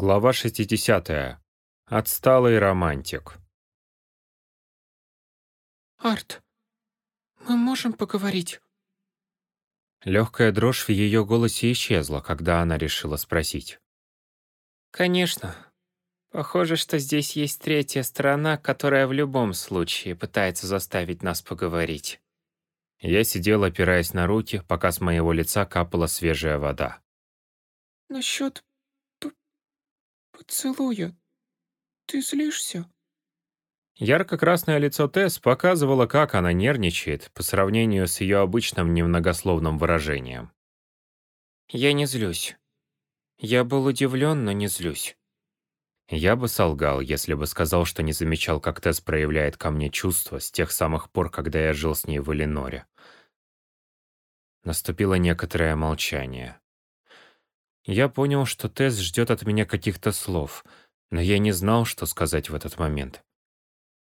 Глава 60. Отсталый романтик. «Арт, мы можем поговорить?» Легкая дрожь в ее голосе исчезла, когда она решила спросить. «Конечно. Похоже, что здесь есть третья сторона, которая в любом случае пытается заставить нас поговорить». Я сидел, опираясь на руки, пока с моего лица капала свежая вода. «Насчет поцелуя. Ты злишься?» Ярко-красное лицо Тесс показывало, как она нервничает по сравнению с ее обычным немногословным выражением. «Я не злюсь. Я был удивлен, но не злюсь». Я бы солгал, если бы сказал, что не замечал, как Тесс проявляет ко мне чувства с тех самых пор, когда я жил с ней в Элиноре. Наступило некоторое молчание. Я понял, что Тесс ждет от меня каких-то слов, но я не знал, что сказать в этот момент.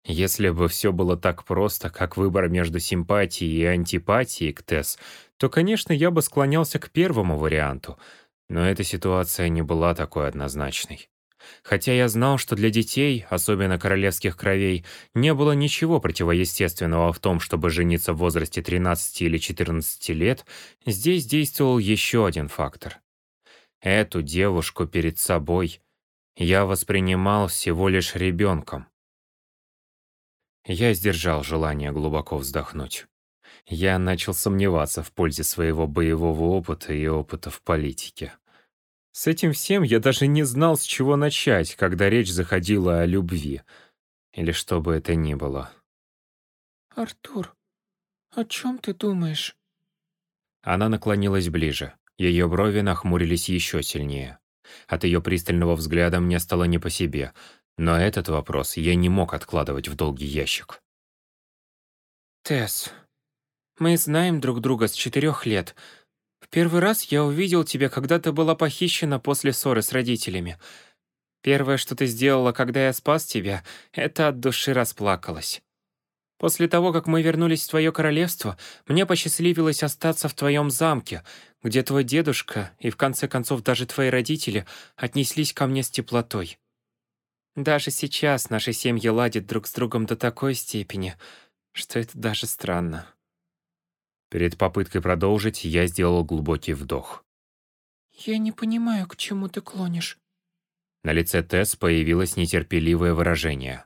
Если бы все было так просто, как выбор между симпатией и антипатией к Тесс, то, конечно, я бы склонялся к первому варианту, но эта ситуация не была такой однозначной. Хотя я знал, что для детей, особенно королевских кровей, не было ничего противоестественного в том, чтобы жениться в возрасте 13 или 14 лет, здесь действовал еще один фактор. Эту девушку перед собой я воспринимал всего лишь ребенком. Я сдержал желание глубоко вздохнуть. Я начал сомневаться в пользе своего боевого опыта и опыта в политике. С этим всем я даже не знал, с чего начать, когда речь заходила о любви. Или что бы это ни было. «Артур, о чем ты думаешь?» Она наклонилась ближе. Ее брови нахмурились еще сильнее. От ее пристального взгляда мне стало не по себе, но этот вопрос я не мог откладывать в долгий ящик. «Тесс, мы знаем друг друга с четырех лет. В первый раз я увидел тебя, когда ты была похищена после ссоры с родителями. Первое, что ты сделала, когда я спас тебя, это от души расплакалась. После того, как мы вернулись в твое королевство, мне посчастливилось остаться в твоем замке, где твой дедушка и, в конце концов, даже твои родители отнеслись ко мне с теплотой. Даже сейчас наши семьи ладят друг с другом до такой степени, что это даже странно. Перед попыткой продолжить я сделал глубокий вдох. «Я не понимаю, к чему ты клонишь». На лице Тесс появилось нетерпеливое выражение.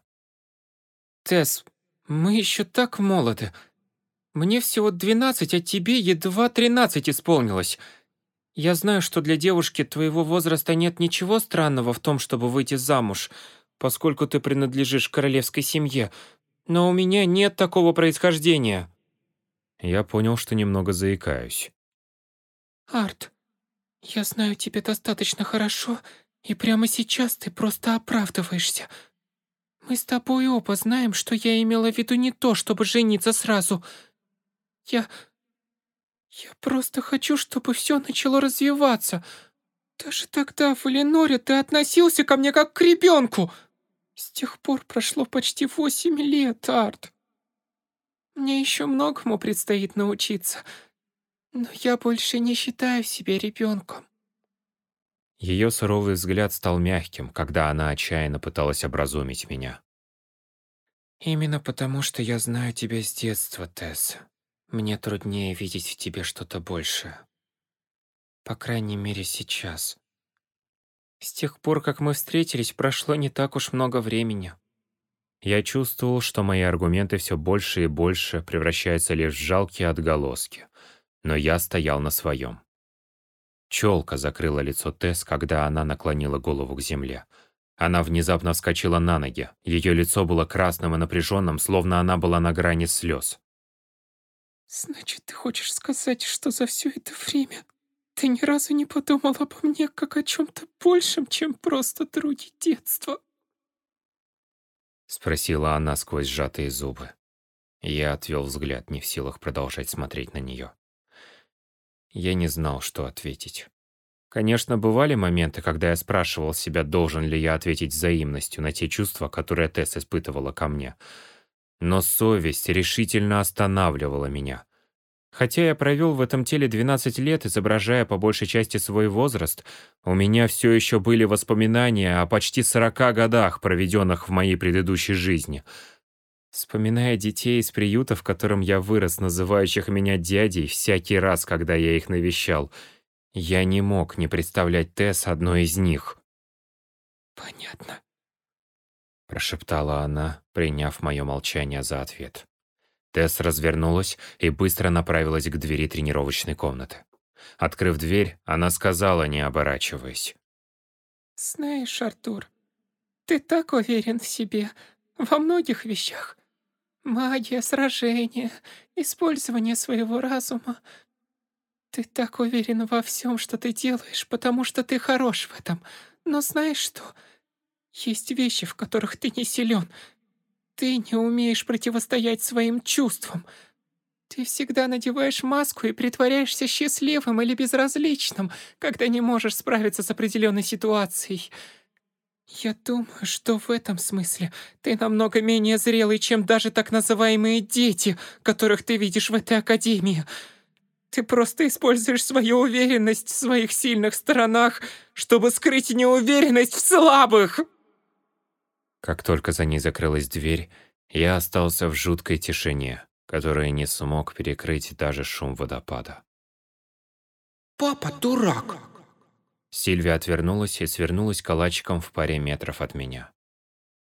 «Тесс, мы еще так молоды. Мне всего двенадцать, а тебе едва тринадцать исполнилось. Я знаю, что для девушки твоего возраста нет ничего странного в том, чтобы выйти замуж, поскольку ты принадлежишь королевской семье, но у меня нет такого происхождения». Я понял, что немного заикаюсь. «Арт, я знаю тебя достаточно хорошо, и прямо сейчас ты просто оправдываешься. Мы с тобой оба знаем, что я имела в виду не то, чтобы жениться сразу. Я... Я просто хочу, чтобы все начало развиваться. Даже тогда в Эленоре ты относился ко мне как к ребенку. С тех пор прошло почти восемь лет, Арт. Мне еще многому предстоит научиться, но я больше не считаю себя ребенком. Ее суровый взгляд стал мягким, когда она отчаянно пыталась образумить меня. «Именно потому, что я знаю тебя с детства, Тесс. Мне труднее видеть в тебе что-то большее. По крайней мере, сейчас. С тех пор, как мы встретились, прошло не так уж много времени». Я чувствовал, что мои аргументы все больше и больше превращаются лишь в жалкие отголоски. Но я стоял на своем. Челка закрыла лицо Тесс, когда она наклонила голову к земле. Она внезапно вскочила на ноги. Ее лицо было красным и напряженным, словно она была на грани слез. «Значит, ты хочешь сказать, что за все это время ты ни разу не подумал обо мне как о чем-то большем, чем просто други детства?» Спросила она сквозь сжатые зубы. Я отвел взгляд, не в силах продолжать смотреть на нее. Я не знал, что ответить. Конечно, бывали моменты, когда я спрашивал себя, должен ли я ответить взаимностью на те чувства, которые Тесс испытывала ко мне. Но совесть решительно останавливала меня. Хотя я провел в этом теле 12 лет, изображая по большей части свой возраст, у меня все еще были воспоминания о почти 40 годах, проведенных в моей предыдущей жизни. Вспоминая детей из приюта, в котором я вырос, называющих меня дядей, всякий раз, когда я их навещал, я не мог не представлять Тесс одной из них. «Понятно», — прошептала она, приняв мое молчание за ответ. Тесс развернулась и быстро направилась к двери тренировочной комнаты. Открыв дверь, она сказала, не оборачиваясь. «Знаешь, Артур, ты так уверен в себе во многих вещах. Магия, сражения, использование своего разума. Ты так уверен во всем, что ты делаешь, потому что ты хорош в этом. Но знаешь что? Есть вещи, в которых ты не силен, ты не умеешь противостоять своим чувствам. Ты всегда надеваешь маску и притворяешься счастливым или безразличным, когда не можешь справиться с определенной ситуацией. Я думаю, что в этом смысле ты намного менее зрелый, чем даже так называемые дети, которых ты видишь в этой академии. Ты просто используешь свою уверенность в своих сильных сторонах, чтобы скрыть неуверенность в слабых. Как только за ней закрылась дверь, я остался в жуткой тишине, которую не смог перекрыть даже шум водопада. «Папа дурак!» Сильвия отвернулась и свернулась калачиком в паре метров от меня.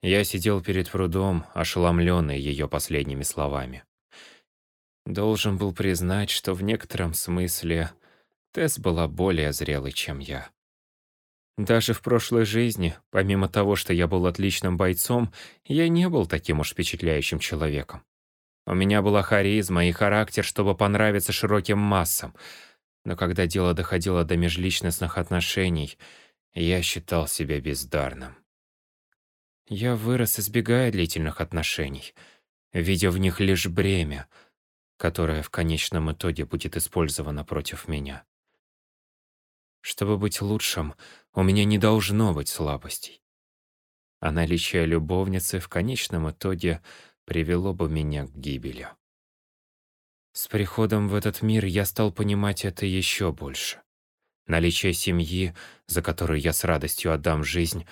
Я сидел перед прудом, ошеломленный ее последними словами. Должен был признать, что в некотором смысле Тесс была более зрелой, чем я. Даже в прошлой жизни, помимо того, что я был отличным бойцом, я не был таким уж впечатляющим человеком. У меня была харизма и характер, чтобы понравиться широким массам. Но когда дело доходило до межличностных отношений, я считал себя бездарным. Я вырос, избегая длительных отношений, видя в них лишь бремя, которое в конечном итоге будет использовано против меня. Чтобы быть лучшим, у меня не должно быть слабостей. А наличие любовницы в конечном итоге привело бы меня к гибели. С приходом в этот мир я стал понимать это еще больше. Наличие семьи, за которую я с радостью отдам жизнь,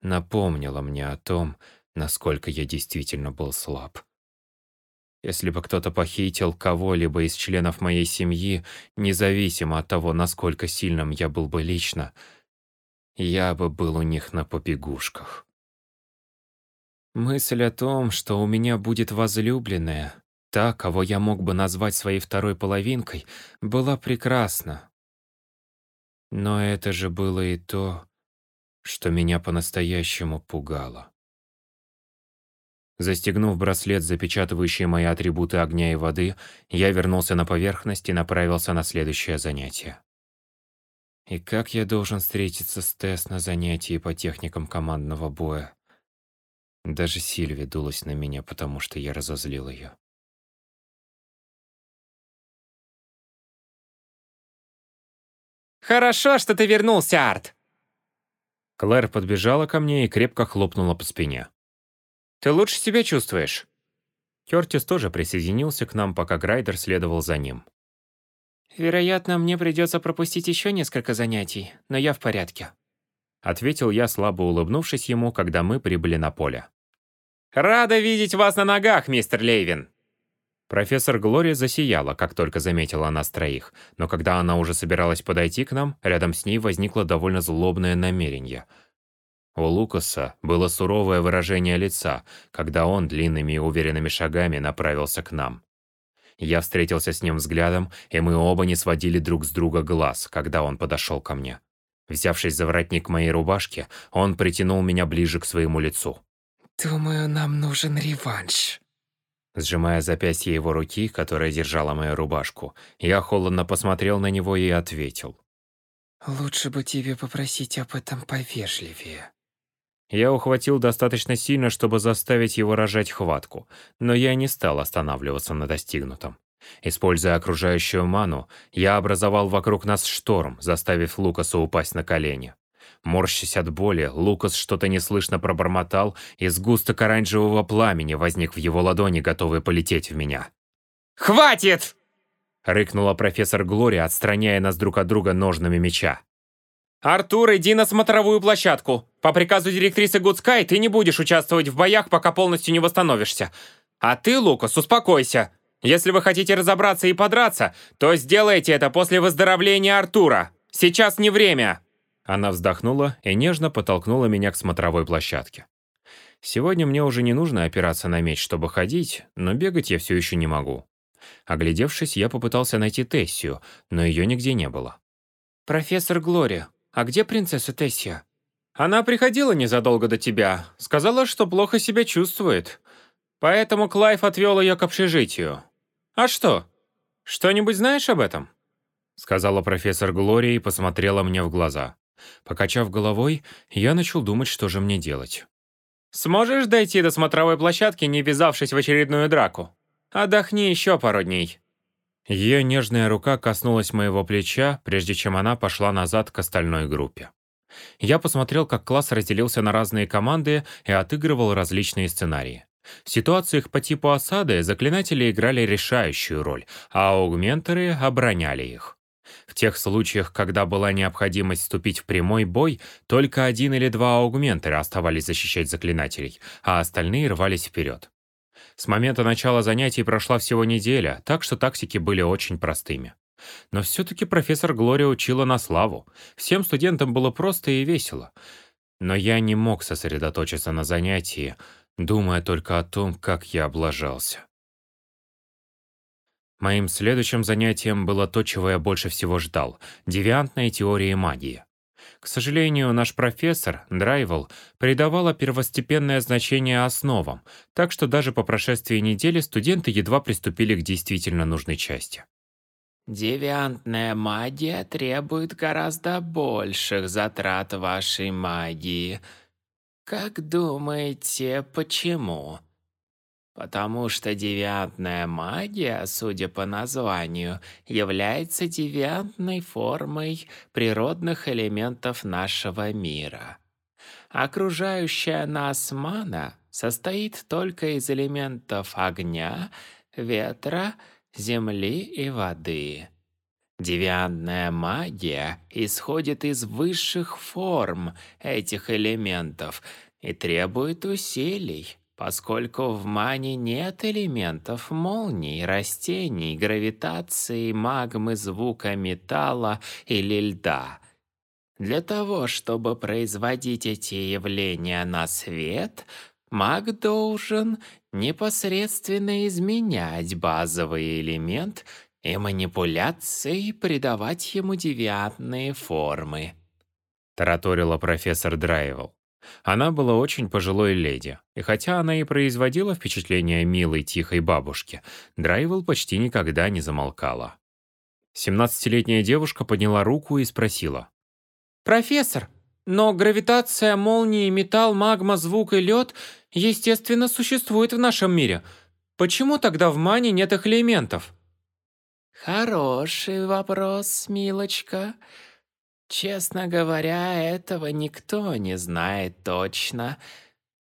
напомнило мне о том, насколько я действительно был слаб. Если бы кто-то похитил кого-либо из членов моей семьи, независимо от того, насколько сильным я был бы лично, я бы был у них на побегушках. Мысль о том, что у меня будет возлюбленная, та, кого я мог бы назвать своей второй половинкой, была прекрасна. Но это же было и то, что меня по-настоящему пугало. Застегнув браслет, запечатывающий мои атрибуты огня и воды, я вернулся на поверхность и направился на следующее занятие. И как я должен встретиться с Тесс на занятии по техникам командного боя? Даже Сильви дулась на меня, потому что я разозлил ее. «Хорошо, что ты вернулся, Арт!» Клэр подбежала ко мне и крепко хлопнула по спине. Ты лучше себя чувствуешь?» Кертис тоже присоединился к нам, пока Грайдер следовал за ним. «Вероятно, мне придется пропустить еще несколько занятий, но я в порядке», ответил я, слабо улыбнувшись ему, когда мы прибыли на поле. «Рада видеть вас на ногах, мистер Лейвин!» Профессор Глория засияла, как только заметила нас троих, но когда она уже собиралась подойти к нам, рядом с ней возникло довольно злобное намерение — у Лукаса было суровое выражение лица, когда он длинными и уверенными шагами направился к нам. Я встретился с ним взглядом, и мы оба не сводили друг с друга глаз, когда он подошел ко мне. Взявшись за воротник моей рубашки, он притянул меня ближе к своему лицу. «Думаю, нам нужен реванш». Сжимая запястье его руки, которая держала мою рубашку, я холодно посмотрел на него и ответил. «Лучше бы тебе попросить об этом повежливее». Я ухватил достаточно сильно, чтобы заставить его рожать хватку, но я не стал останавливаться на достигнутом. Используя окружающую ману, я образовал вокруг нас шторм, заставив Лукаса упасть на колени. Морщась от боли, Лукас что-то неслышно пробормотал, и сгусток оранжевого пламени возник в его ладони, готовый полететь в меня. «Хватит!» — рыкнула профессор Глория, отстраняя нас друг от друга ножными меча. «Артур, иди на смотровую площадку. По приказу директрисы Гудскай ты не будешь участвовать в боях, пока полностью не восстановишься. А ты, Лукас, успокойся. Если вы хотите разобраться и подраться, то сделайте это после выздоровления Артура. Сейчас не время!» Она вздохнула и нежно подтолкнула меня к смотровой площадке. Сегодня мне уже не нужно опираться на меч, чтобы ходить, но бегать я все еще не могу. Оглядевшись, я попытался найти Тессию, но ее нигде не было. «Профессор Глория, а где принцесса Тессия?» «Она приходила незадолго до тебя. Сказала, что плохо себя чувствует. Поэтому Клайв отвел ее к общежитию. А что? Что-нибудь знаешь об этом?» Сказала профессор Глория и посмотрела мне в глаза. Покачав головой, я начал думать, что же мне делать. «Сможешь дойти до смотровой площадки, не ввязавшись в очередную драку? Отдохни еще пару дней». Ее нежная рука коснулась моего плеча, прежде чем она пошла назад к остальной группе. Я посмотрел, как класс разделился на разные команды и отыгрывал различные сценарии. В ситуациях по типу осады заклинатели играли решающую роль, а аугментеры обороняли их. В тех случаях, когда была необходимость вступить в прямой бой, только один или два аугментера оставались защищать заклинателей, а остальные рвались вперед. С момента начала занятий прошла всего неделя, так что тактики были очень простыми. Но все-таки профессор Глория учила на славу. Всем студентам было просто и весело. Но я не мог сосредоточиться на занятии, думая только о том, как я облажался. Моим следующим занятием было то, чего я больше всего ждал – девиантная теория магии. К сожалению, наш профессор, Драйвел, придавала первостепенное значение основам, так что даже по прошествии недели студенты едва приступили к действительно нужной части. Девиантная магия требует гораздо больших затрат вашей магии. Как думаете, почему? Потому что девиантная магия, судя по названию, является девиантной формой природных элементов нашего мира. Окружающая нас мана состоит только из элементов огня, ветра, земли и воды. Девиантная магия исходит из высших форм этих элементов и требует усилий, Поскольку в мане нет элементов молний, растений, гравитации, магмы, звука металла или льда. Для того, чтобы производить эти явления на свет, маг должен непосредственно изменять базовый элемент и манипуляцией придавать ему девиантные формы. Тараторила профессор Драйвел. Она была очень пожилой леди, и хотя она и производила впечатление милой, тихой бабушки, Драйвел почти никогда не замолкала. Семнадцатилетняя девушка подняла руку и спросила. «Профессор, но гравитация, молнии, металл, магма, звук и лед, естественно, существуют в нашем мире. Почему тогда в мане нет их элементов?» «Хороший вопрос, милочка. Честно говоря, этого никто не знает точно.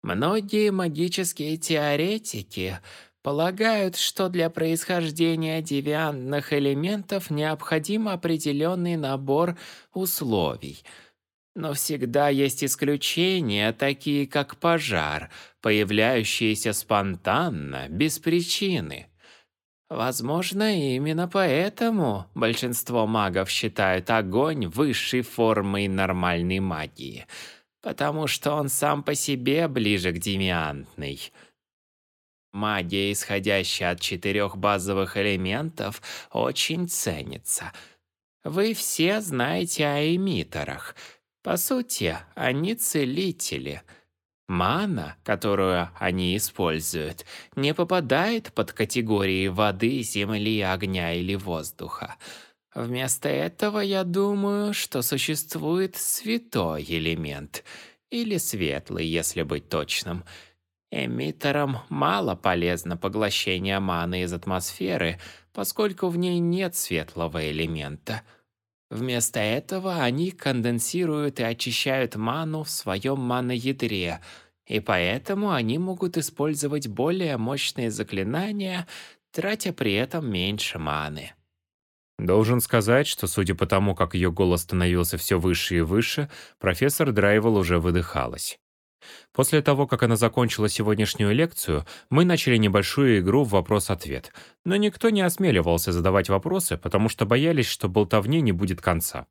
Многие магические теоретики полагают, что для происхождения девиантных элементов необходим определенный набор условий. Но всегда есть исключения, такие как пожар, появляющиеся спонтанно, без причины. Возможно, именно поэтому большинство магов считают огонь высшей формой нормальной магии, потому что он сам по себе ближе к демиантной. Магия, исходящая от четырех базовых элементов, очень ценится. Вы все знаете о эмиттерах. По сути, они целители — Мана, которую они используют, не попадает под категории воды, земли, огня или воздуха. Вместо этого я думаю, что существует святой элемент, или светлый, если быть точным. Эмиттерам мало полезно поглощение маны из атмосферы, поскольку в ней нет светлого элемента. Вместо этого они конденсируют и очищают ману в своем маноядре, и поэтому они могут использовать более мощные заклинания, тратя при этом меньше маны. Должен сказать, что судя по тому, как ее голос становился все выше и выше, профессор Драйвел уже выдыхалась. После того, как она закончила сегодняшнюю лекцию, мы начали небольшую игру в вопрос-ответ, но никто не осмеливался задавать вопросы, потому что боялись, что болтовни не будет конца.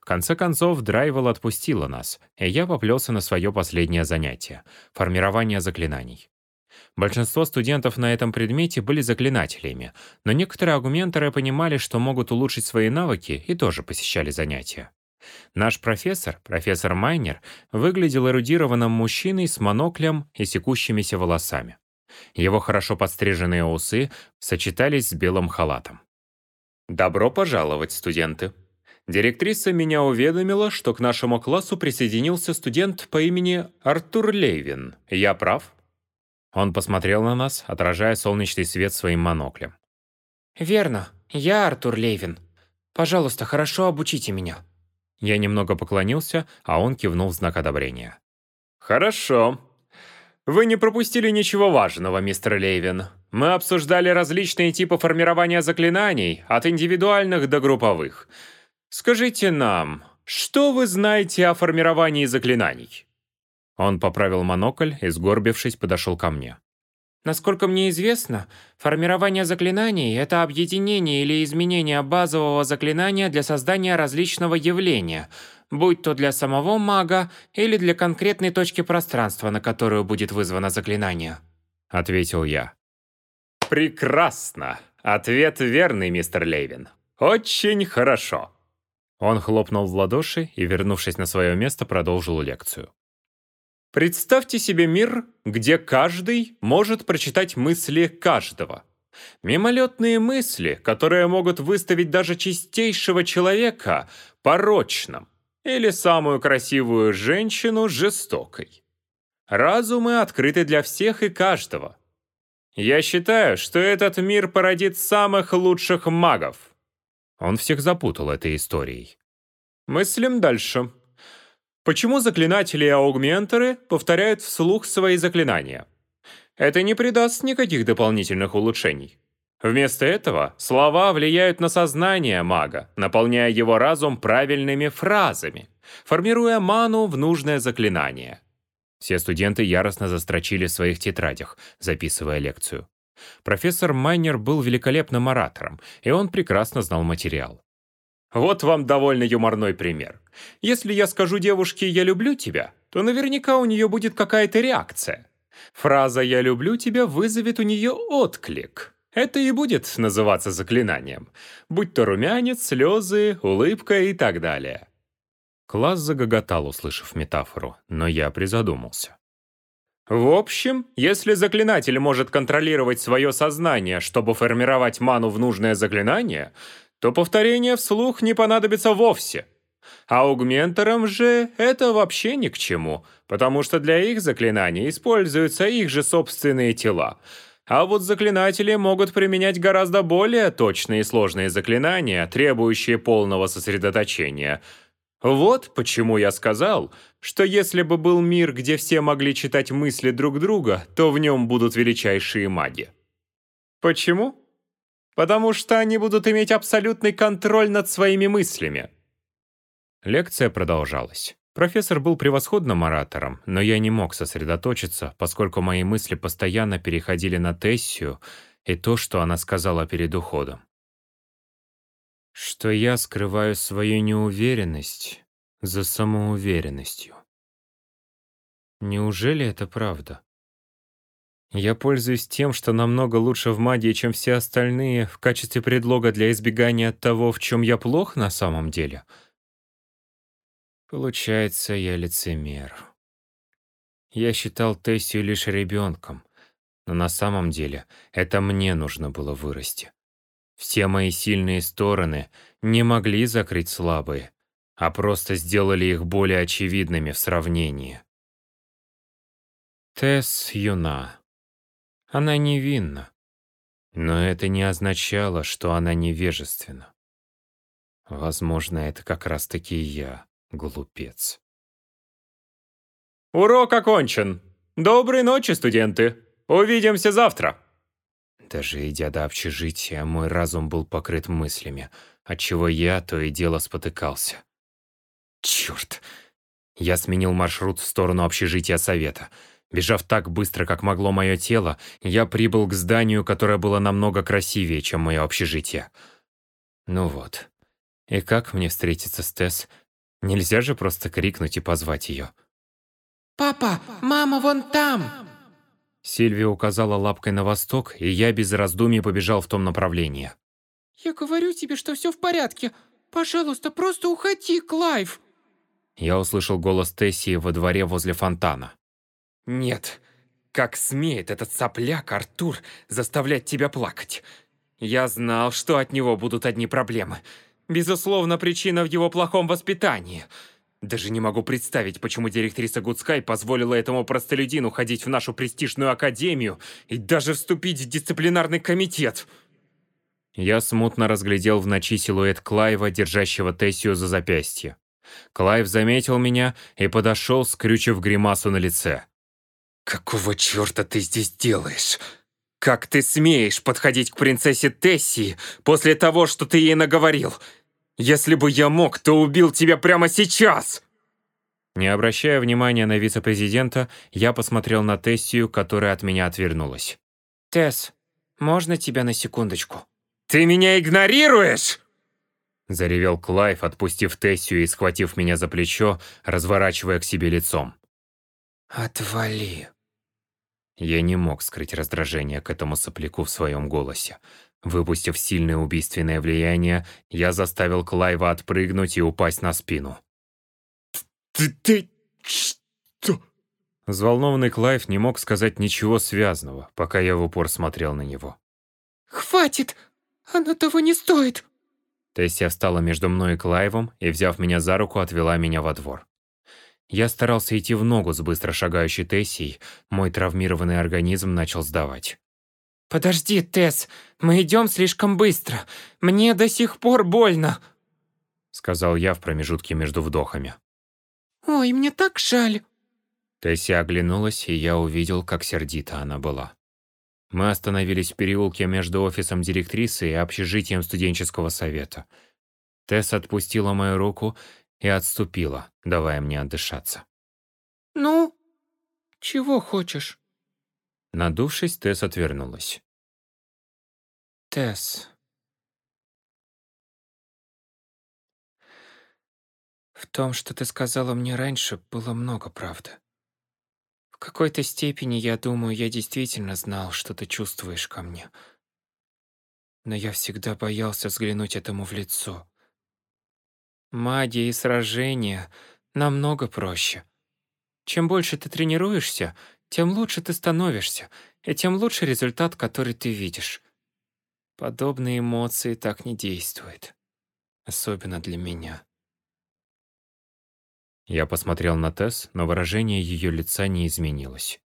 В конце концов, Драйвел отпустила нас, и я поплелся на свое последнее занятие — формирование заклинаний. Большинство студентов на этом предмете были заклинателями, но некоторые агументеры понимали, что могут улучшить свои навыки и тоже посещали занятия. Наш профессор, профессор Майнер, выглядел эрудированным мужчиной с моноклем и секущимися волосами. Его хорошо подстриженные усы сочетались с белым халатом. «Добро пожаловать, студенты!» Директриса меня уведомила, что к нашему классу присоединился студент по имени Артур Лейвин. Я прав? Он посмотрел на нас, отражая солнечный свет своим моноклем. «Верно. Я Артур Лейвин. Пожалуйста, хорошо обучите меня». Я немного поклонился, а он кивнул в знак одобрения. «Хорошо. Вы не пропустили ничего важного, мистер Лейвин. Мы обсуждали различные типы формирования заклинаний, от индивидуальных до групповых. Скажите нам, что вы знаете о формировании заклинаний?» Он поправил монокль и, сгорбившись, подошел ко мне. Насколько мне известно, формирование заклинаний – это объединение или изменение базового заклинания для создания различного явления, будь то для самого мага или для конкретной точки пространства, на которую будет вызвано заклинание. Ответил я. Прекрасно. Ответ верный, мистер Лейвин. Очень хорошо. Он хлопнул в ладоши и, вернувшись на свое место, продолжил лекцию. Представьте себе мир, где каждый может прочитать мысли каждого. Мимолетные мысли, которые могут выставить даже чистейшего человека порочным или самую красивую женщину жестокой. Разумы открыты для всех и каждого. Я считаю, что этот мир породит самых лучших магов. Он всех запутал этой историей. Мыслим дальше. Почему заклинатели и аугментеры повторяют вслух свои заклинания? Это не придаст никаких дополнительных улучшений. Вместо этого слова влияют на сознание мага, наполняя его разум правильными фразами, формируя ману в нужное заклинание. Все студенты яростно застрочили в своих тетрадях, записывая лекцию. Профессор Майнер был великолепным оратором, и он прекрасно знал материал. Вот вам довольно юморной пример. Если я скажу девушке «я люблю тебя», то наверняка у нее будет какая-то реакция. Фраза «я люблю тебя» вызовет у нее отклик. Это и будет называться заклинанием. Будь то румянец, слезы, улыбка и так далее. Класс загоготал, услышав метафору, но я призадумался. В общем, если заклинатель может контролировать свое сознание, чтобы формировать ману в нужное заклинание, то повторение вслух не понадобится вовсе. А аугменторам же это вообще ни к чему, потому что для их заклинаний используются их же собственные тела. А вот заклинатели могут применять гораздо более точные и сложные заклинания, требующие полного сосредоточения. Вот почему я сказал, что если бы был мир, где все могли читать мысли друг друга, то в нем будут величайшие маги. Почему? Потому что они будут иметь абсолютный контроль над своими мыслями. Лекция продолжалась. Профессор был превосходным оратором, но я не мог сосредоточиться, поскольку мои мысли постоянно переходили на Тессию и то, что она сказала перед уходом. Что я скрываю свою неуверенность за самоуверенностью. Неужели это правда? Я пользуюсь тем, что намного лучше в магии, чем все остальные, в качестве предлога для избегания того, в чем я плох на самом деле. Получается, я лицемер. Я считал Тессию лишь ребенком, но на самом деле это мне нужно было вырасти. Все мои сильные стороны не могли закрыть слабые, а просто сделали их более очевидными в сравнении. Тесс юна. Она невинна. Но это не означало, что она невежественна. Возможно, это как раз-таки я, глупец. «Урок окончен. Доброй ночи, студенты. Увидимся завтра». Даже идя до общежития, мой разум был покрыт мыслями, отчего я то и дело спотыкался. Черт! Я сменил маршрут в сторону общежития совета. Бежав так быстро, как могло мое тело, я прибыл к зданию, которое было намного красивее, чем мое общежитие. Ну вот. И как мне встретиться с Тесс? Нельзя же просто крикнуть и позвать ее. «Папа, мама вон там!» Сильвия указала лапкой на восток, и я без раздумий побежал в том направлении. «Я говорю тебе, что все в порядке. Пожалуйста, просто уходи, Клайв!» Я услышал голос Тессии во дворе возле фонтана. Нет, как смеет этот сопляк Артур заставлять тебя плакать. Я знал, что от него будут одни проблемы. Безусловно, причина в его плохом воспитании. Даже не могу представить, почему директриса Гудскай позволила этому простолюдину ходить в нашу престижную академию и даже вступить в дисциплинарный комитет. Я смутно разглядел в ночи силуэт Клайва, держащего Тессию за запястье. Клайв заметил меня и подошел, скрючив гримасу на лице. «Какого черта ты здесь делаешь? Как ты смеешь подходить к принцессе Тессии после того, что ты ей наговорил? Если бы я мог, то убил тебя прямо сейчас!» Не обращая внимания на вице-президента, я посмотрел на Тессию, которая от меня отвернулась. «Тесс, можно тебя на секундочку?» «Ты меня игнорируешь?» Заревел Клайв, отпустив Тессию и схватив меня за плечо, разворачивая к себе лицом. «Отвали!» Я не мог скрыть раздражение к этому сопляку в своем голосе. Выпустив сильное убийственное влияние, я заставил Клайва отпрыгнуть и упасть на спину. «Ты... ты... что?» Взволнованный Клайв не мог сказать ничего связанного, пока я в упор смотрел на него. «Хватит! Оно того не стоит!» Тессия встала между мной и Клайвом и, взяв меня за руку, отвела меня во двор. Я старался идти в ногу с быстро шагающей Тессией, мой травмированный организм начал сдавать. «Подожди, Тесс, мы идем слишком быстро. Мне до сих пор больно», — сказал я в промежутке между вдохами. «Ой, мне так жаль». Тесси оглянулась, и я увидел, как сердита она была. Мы остановились в переулке между офисом директрисы и общежитием студенческого совета. Тесс отпустила мою руку и отступила, давая мне отдышаться. «Ну, чего хочешь?» Надувшись, Тесс отвернулась. «Тесс...» В том, что ты сказала мне раньше, было много правды. В какой-то степени, я думаю, я действительно знал, что ты чувствуешь ко мне. Но я всегда боялся взглянуть этому в лицо. Магия и сражения намного проще. Чем больше ты тренируешься, тем лучше ты становишься, и тем лучше результат, который ты видишь. Подобные эмоции так не действуют. Особенно для меня. Я посмотрел на Тесс, но выражение ее лица не изменилось.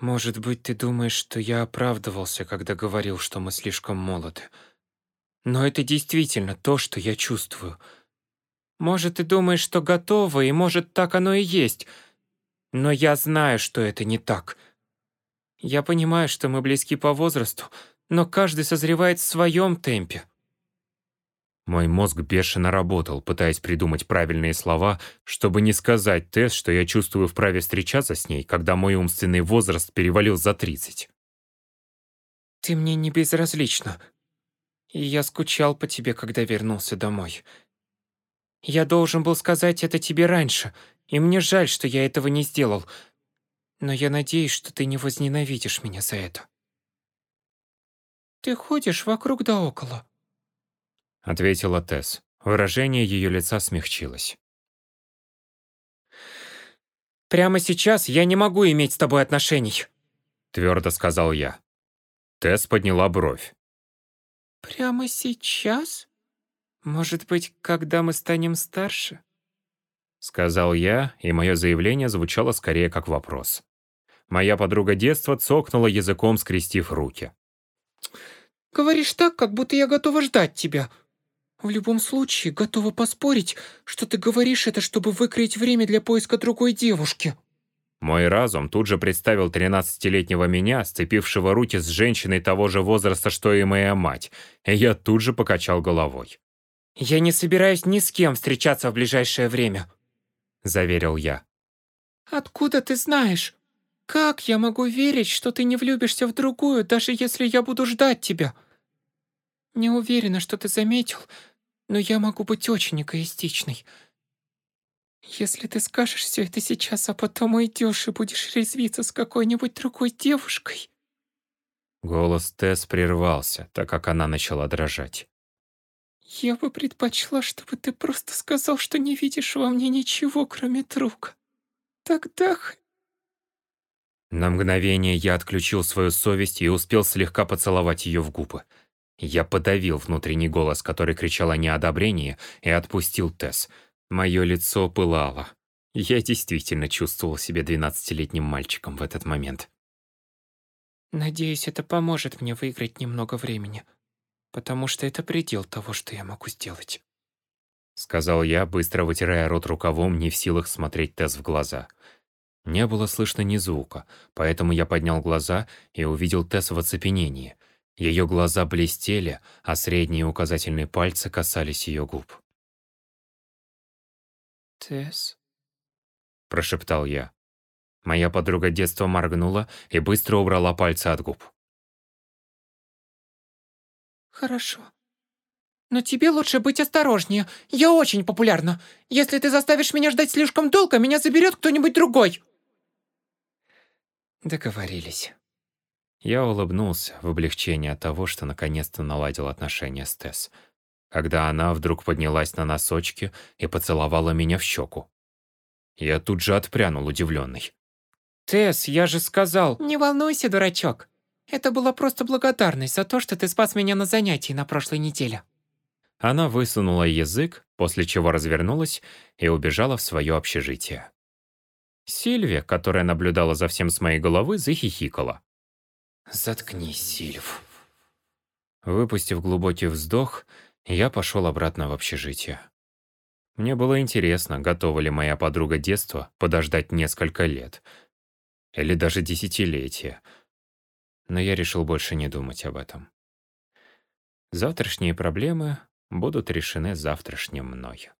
«Может быть, ты думаешь, что я оправдывался, когда говорил, что мы слишком молоды. Но это действительно то, что я чувствую. Может, ты думаешь, что готово, и может, так оно и есть. Но я знаю, что это не так. Я понимаю, что мы близки по возрасту, но каждый созревает в своем темпе». Мой мозг бешено работал, пытаясь придумать правильные слова, чтобы не сказать Тесс, что я чувствую вправе встречаться с ней, когда мой умственный возраст перевалил за 30. «Ты мне не безразлична», и я скучал по тебе, когда вернулся домой. Я должен был сказать это тебе раньше, и мне жаль, что я этого не сделал. Но я надеюсь, что ты не возненавидишь меня за это. Ты ходишь вокруг да около, ответила Тесс. Выражение ее лица смягчилось. Прямо сейчас я не могу иметь с тобой отношений, твердо сказал я. Тесс подняла бровь. «Прямо сейчас? Может быть, когда мы станем старше?» Сказал я, и мое заявление звучало скорее как вопрос. Моя подруга детства цокнула языком, скрестив руки. «Говоришь так, как будто я готова ждать тебя. В любом случае, готова поспорить, что ты говоришь это, чтобы выкроить время для поиска другой девушки». Мой разум тут же представил 13-летнего меня, сцепившего руки с женщиной того же возраста, что и моя мать, и я тут же покачал головой. «Я не собираюсь ни с кем встречаться в ближайшее время», — заверил я. «Откуда ты знаешь? Как я могу верить, что ты не влюбишься в другую, даже если я буду ждать тебя? Не уверена, что ты заметил, но я могу быть очень эгоистичной. Если ты скажешь все это сейчас, а потом уйдешь и будешь резвиться с какой-нибудь другой девушкой...» Голос Тесс прервался, так как она начала дрожать. «Я бы предпочла, чтобы ты просто сказал, что не видишь во мне ничего, кроме друга. Тогда на мгновение я отключил свою совесть и успел слегка поцеловать ее в губы. Я подавил внутренний голос, который кричал о неодобрении, и отпустил Тесс. Мое лицо пылало. Я действительно чувствовал себя двенадцатилетним мальчиком в этот момент. «Надеюсь, это поможет мне выиграть немного времени, потому что это предел того, что я могу сделать», сказал я, быстро вытирая рот рукавом, не в силах смотреть Тесс в глаза. Не было слышно ни звука, поэтому я поднял глаза и увидел Тесс в оцепенении. Ее глаза блестели, а средние указательные пальцы касались ее губ. «Тесс?» – прошептал я. Моя подруга детства моргнула и быстро убрала пальцы от губ. «Хорошо. Но тебе лучше быть осторожнее. Я очень популярна. Если ты заставишь меня ждать слишком долго, меня заберет кто-нибудь другой». Договорились. Я улыбнулся в облегчении от того, что наконец-то наладил отношения с Тесс, когда она вдруг поднялась на носочки и поцеловала меня в щеку. Я тут же отпрянул, удивленный. «Тесс, я же сказал...» «Не волнуйся, дурачок. Это была просто благодарность за то, что ты спас меня на занятии на прошлой неделе». Она высунула язык, после чего развернулась и убежала в свое общежитие. Сильвия, которая наблюдала за всем с моей головы, захихикала. «Заткнись, Сильв». Выпустив глубокий вздох, я пошел обратно в общежитие. Мне было интересно, готова ли моя подруга детства подождать несколько лет. Или даже десятилетия. Но я решил больше не думать об этом. Завтрашние проблемы будут решены завтрашним мной.